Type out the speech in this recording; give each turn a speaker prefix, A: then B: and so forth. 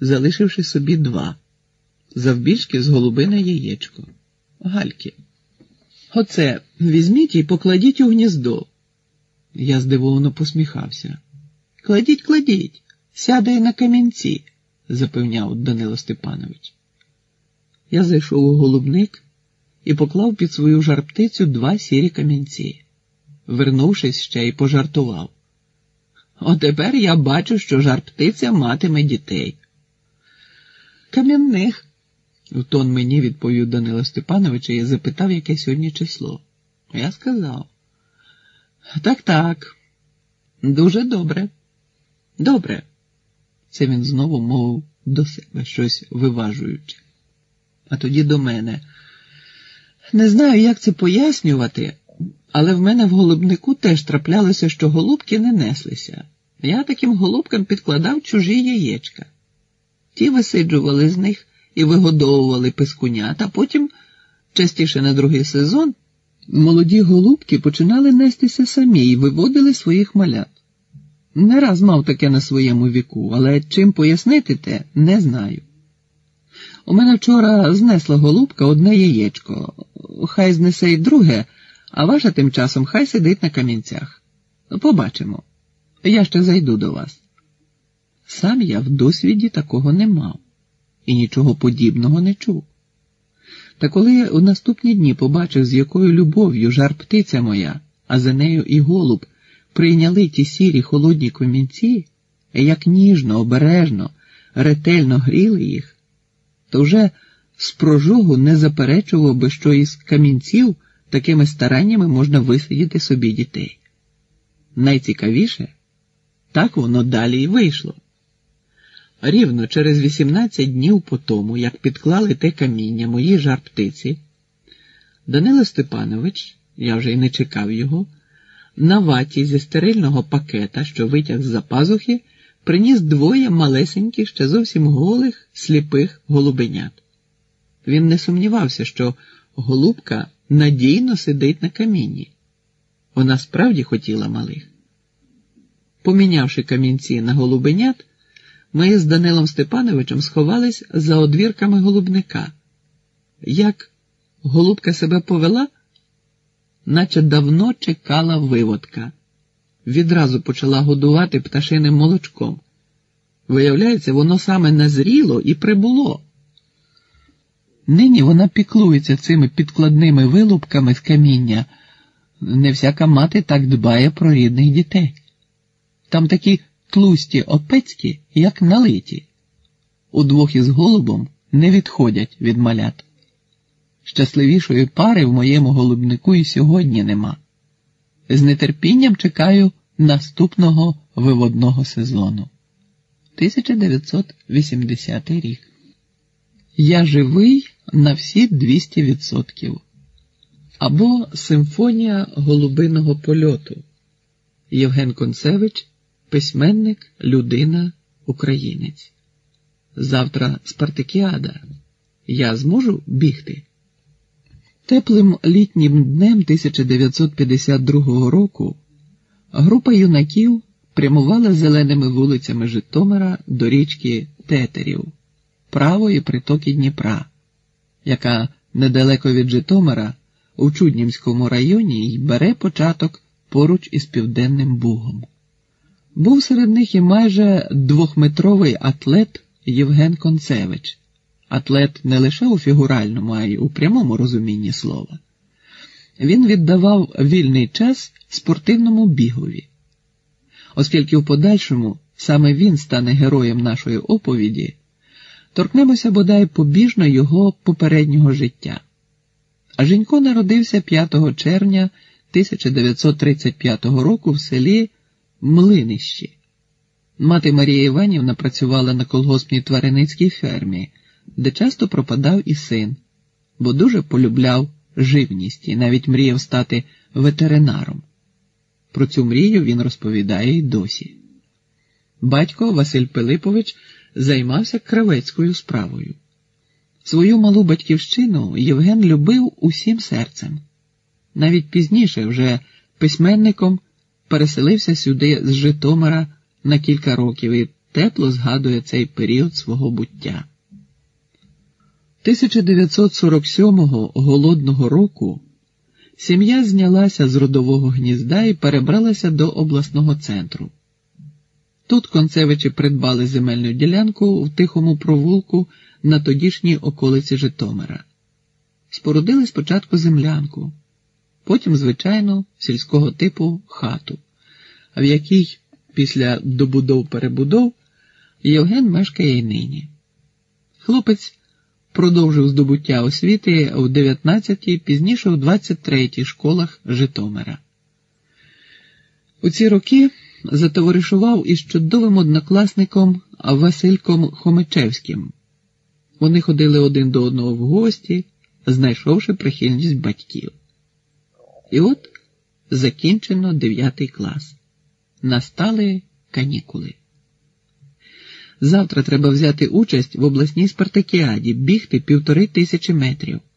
A: залишивши собі два, завбільшки з голубине яєчко. Гальки. Оце візьміть і покладіть у гніздо. Я здивовано посміхався. Кладіть, кладіть, сяде на камінці, запевняв Данило Степанович. Я зайшов у голубник і поклав під свою жарптицю два сірі камінці. Вернувшись ще й пожартував. Отепер я бачу, що жарптиця матиме дітей. Кам'яних, в тон мені відповів Данило Степанович і запитав, яке сьогодні число. Я сказав. Так, так, дуже добре. Добре. Це він знову мовив до себе щось виважуючи. А тоді до мене. Не знаю, як це пояснювати, але в мене в голубнику теж траплялося, що голубки не неслися. Я таким голубкам підкладав чужі яєчка. Ті висиджували з них і вигодовували пискунят, а потім, частіше на другий сезон, молоді голубки починали нестися самі і виводили своїх малят. Не раз мав таке на своєму віку, але чим пояснити те, не знаю. У мене вчора знесла голубка одне яєчко, хай знесе й друге, а ваша тим часом хай сидить на камінцях. Побачимо. Я ще зайду до вас. Сам я в досвіді такого не мав і нічого подібного не чув. Та коли у наступні дні побачив, з якою любов'ю жар птиця моя, а за нею і голуб, прийняли ті сірі холодні комінці, як ніжно, обережно, ретельно гріли їх, то вже з прожогу не заперечував би, що із камінців такими стараннями можна висидіти собі дітей. Найцікавіше, так воно далі й вийшло. Рівно через 18 днів по тому, як підклали те каміння моїй жар птиці, Данило Степанович, я вже й не чекав його, на ваті зі стерильного пакета, що витяг з-за пазухи, приніс двоє малесеньких, ще зовсім голих, сліпих голубенят. Він не сумнівався, що голубка надійно сидить на камінні. Вона справді хотіла малих. Помінявши камінці на голубенят, ми з Данилом Степановичем сховались за одвірками голубника. Як голубка себе повела, наче давно чекала виводка. Відразу почала годувати пташиним молочком. Виявляється, воно саме назріло і прибуло. Нині вона піклується цими підкладними вилупками з каміння. Не всяка мати так дбає про рідних дітей. Там такі тлусті опецькі, як налиті. Удвох із голубом не відходять від малят. Щасливішої пари в моєму голубнику і сьогодні нема. З нетерпінням чекаю наступного виводного сезону. 1980 рік. Я живий на всі 200%. Або Симфонія голубиного польоту Євген Концевич письменник, людина, українець. Завтра спартакіада. Я зможу бігти. Теплим літнім днем 1952 року група юнаків прямувала зеленими вулицями Житомира до річки Тетерів, правої притоки Дніпра, яка недалеко від Житомира у Чуднімському районі й бере початок поруч із Південним Бугом. Був серед них і майже двохметровий атлет Євген Концевич, атлет не лише у фігуральному, а й у прямому розумінні слова. Він віддавав вільний час спортивному бігові, оскільки в подальшому саме він стане героєм нашої оповіді, торкнемося бодай побіжно його попереднього життя. А Женько народився 5 червня 1935 року в селі. Млинищі. Мати Марія Іванівна працювала на колгоспній твариницькій фермі, де часто пропадав і син, бо дуже полюбляв живність і навіть мріяв стати ветеринаром. Про цю мрію він розповідає й досі. Батько Василь Пилипович займався кравецькою справою. Свою малу батьківщину Євген любив усім серцем. Навіть пізніше, вже письменником переселився сюди з Житомира на кілька років і тепло згадує цей період свого буття. 1947-го голодного року сім'я знялася з родового гнізда і перебралася до обласного центру. Тут концевичі придбали земельну ділянку в тихому провулку на тодішній околиці Житомира. Спорудили спочатку землянку, потім, звичайно, сільського типу хату, в якій після добудов перебудов Євген мешкає й нині. Хлопець продовжив здобуття освіти в 19-й, пізніше у 23-й школах Житомира. У ці роки затоваришував із чудовим однокласником Васильком Хомичевським. Вони ходили один до одного в гості, знайшовши прихильність батьків. І от закінчено 9 клас. Настали канікули. Завтра треба взяти участь в обласній спартакіаді, бігти півтори тисячі метрів.